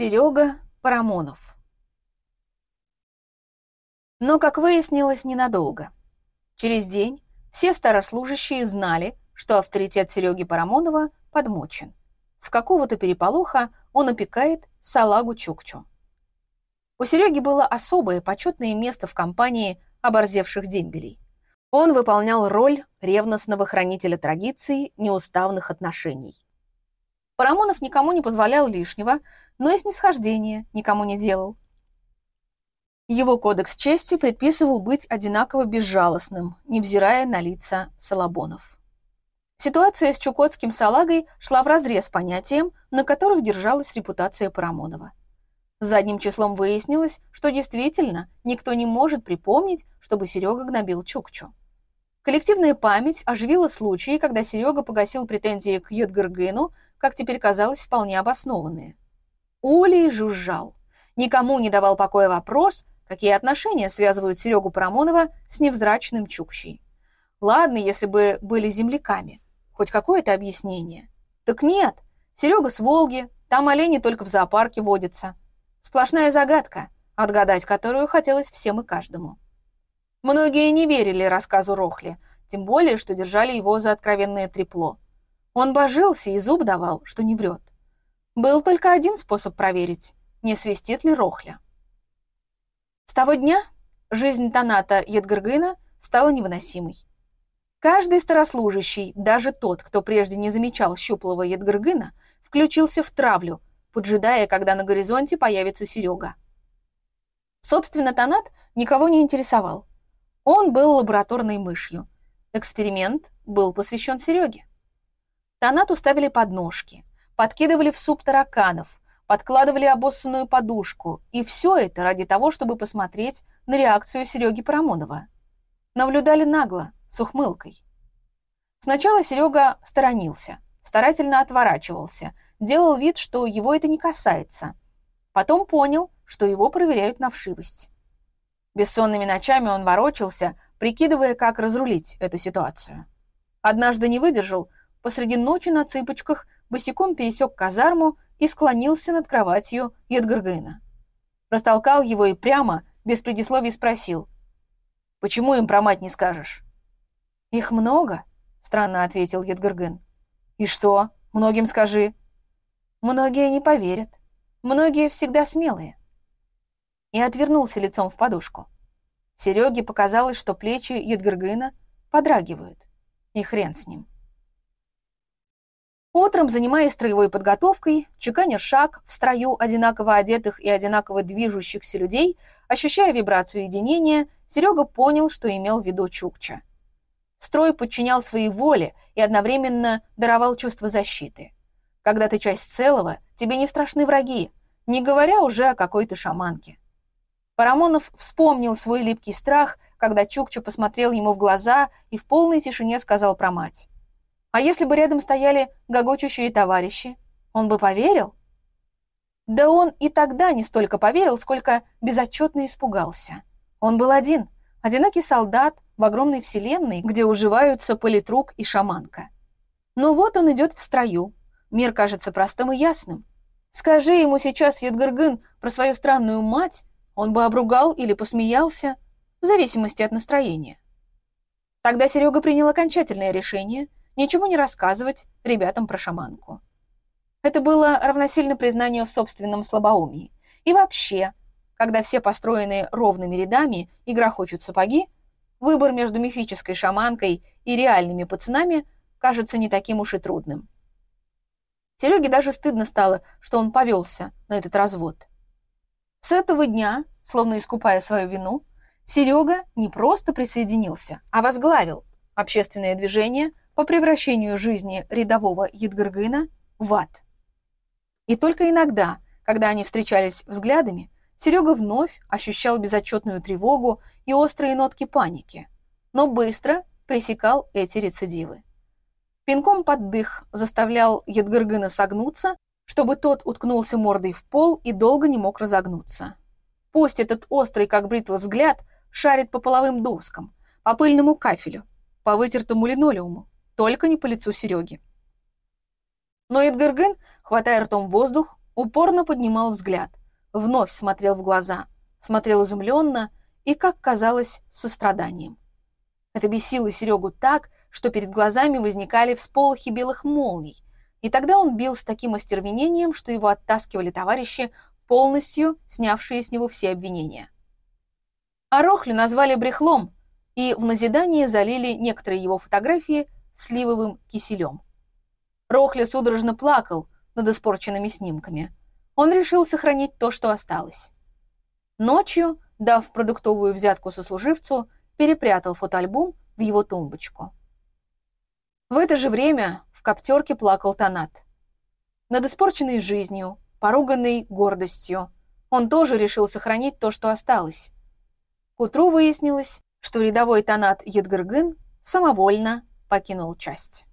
Серега Парамонов. Но, как выяснилось, ненадолго. Через день все старослужащие знали, что авторитет Сереги Парамонова подмочен. С какого-то переполоха он опекает салагу Чукчу. У Сереги было особое почетное место в компании оборзевших дембелей. Он выполнял роль ревностного хранителя традиций неуставных отношений. Парамонов никому не позволял лишнего, но и снисхождения никому не делал. Его кодекс чести предписывал быть одинаково безжалостным, невзирая на лица салабонов. Ситуация с чукотским салагой шла вразрез с понятием, на которых держалась репутация Парамонова. Задним числом выяснилось, что действительно никто не может припомнить, чтобы Серега гнобил Чукчу. Коллективная память оживила случаи, когда Серега погасил претензии к Едгаргыну, как теперь казалось, вполне обоснованные. Улей жужжал. Никому не давал покоя вопрос, какие отношения связывают Серегу Парамонова с невзрачным Чукчей. Ладно, если бы были земляками. Хоть какое-то объяснение. Так нет, Серега с Волги, там олени только в зоопарке водятся. Сплошная загадка, отгадать которую хотелось всем и каждому. Многие не верили рассказу Рохли, тем более, что держали его за откровенное трепло. Он божился и зуб давал, что не врет. Был только один способ проверить, не свистит ли Рохля. С того дня жизнь Таната Едгаргына стала невыносимой. Каждый старослужащий, даже тот, кто прежде не замечал щуплого Едгаргына, включился в травлю, поджидая, когда на горизонте появится Серега. Собственно, Танат никого не интересовал. Он был лабораторной мышью. Эксперимент был посвящен Сереге. Танату ставили подножки, подкидывали в суп тараканов, подкладывали обоссанную подушку, и все это ради того, чтобы посмотреть на реакцию Сереги Парамонова. Наблюдали нагло, с ухмылкой. Сначала Серега сторонился, старательно отворачивался, делал вид, что его это не касается. Потом понял, что его проверяют на вшивость. Бессонными ночами он ворочался, прикидывая, как разрулить эту ситуацию. Однажды не выдержал, посреди ночи на цыпочках босиком пересек казарму и склонился над кроватью Едгаргына. Растолкал его и прямо, без предисловий спросил. «Почему им про мать не скажешь?» «Их много», — странно ответил Едгаргын. «И что? Многим скажи». «Многие не поверят. Многие всегда смелые и отвернулся лицом в подушку. Сереге показалось, что плечи Едгаргына подрагивают. И хрен с ним. Утром, занимаясь строевой подготовкой, чеканя шаг в строю одинаково одетых и одинаково движущихся людей, ощущая вибрацию единения, Серега понял, что имел в виду Чукча. Строй подчинял своей воле и одновременно даровал чувство защиты. Когда ты часть целого, тебе не страшны враги, не говоря уже о какой-то шаманке. Парамонов вспомнил свой липкий страх, когда Чукча посмотрел ему в глаза и в полной тишине сказал про мать. А если бы рядом стояли гогочущие товарищи, он бы поверил? Да он и тогда не столько поверил, сколько безотчетно испугался. Он был один, одинокий солдат в огромной вселенной, где уживаются политрук и шаманка. Но вот он идет в строю. Мир кажется простым и ясным. Скажи ему сейчас Едгаргын про свою странную мать, он бы обругал или посмеялся, в зависимости от настроения. Тогда Серега принял окончательное решение ничего не рассказывать ребятам про шаманку. Это было равносильно признанию в собственном слабоумии. И вообще, когда все построены ровными рядами и грохочут сапоги, выбор между мифической шаманкой и реальными пацанами кажется не таким уж и трудным. Сереге даже стыдно стало, что он повелся на этот развод. С этого дня, словно искупая свою вину, Серега не просто присоединился, а возглавил общественное движение по превращению жизни рядового Едгаргына в ад. И только иногда, когда они встречались взглядами, Серега вновь ощущал безотчетную тревогу и острые нотки паники, но быстро пресекал эти рецидивы. Пинком под дых заставлял Едгаргына согнуться чтобы тот уткнулся мордой в пол и долго не мог разогнуться. Пусть этот острый, как бритва, взгляд шарит по половым доскам, по пыльному кафелю, по вытертому линолеуму, только не по лицу Сереги. Но Эдгарген, хватая ртом воздух, упорно поднимал взгляд, вновь смотрел в глаза, смотрел изумленно и, как казалось, с состраданием. Это бесило Серегу так, что перед глазами возникали всполохи белых молний, и тогда он бил с таким остервенением, что его оттаскивали товарищи, полностью снявшие с него все обвинения. А Рохлю назвали брехлом, и в назидание залили некоторые его фотографии сливовым киселем. Рохля судорожно плакал над испорченными снимками. Он решил сохранить то, что осталось. Ночью, дав продуктовую взятку сослуживцу, перепрятал фотоальбом в его тумбочку. В это же время в коптерке плакал Танат. Над испорченной жизнью, поруганной гордостью, он тоже решил сохранить то, что осталось. К утру выяснилось, что рядовой Танат Едгыргын самовольно покинул часть.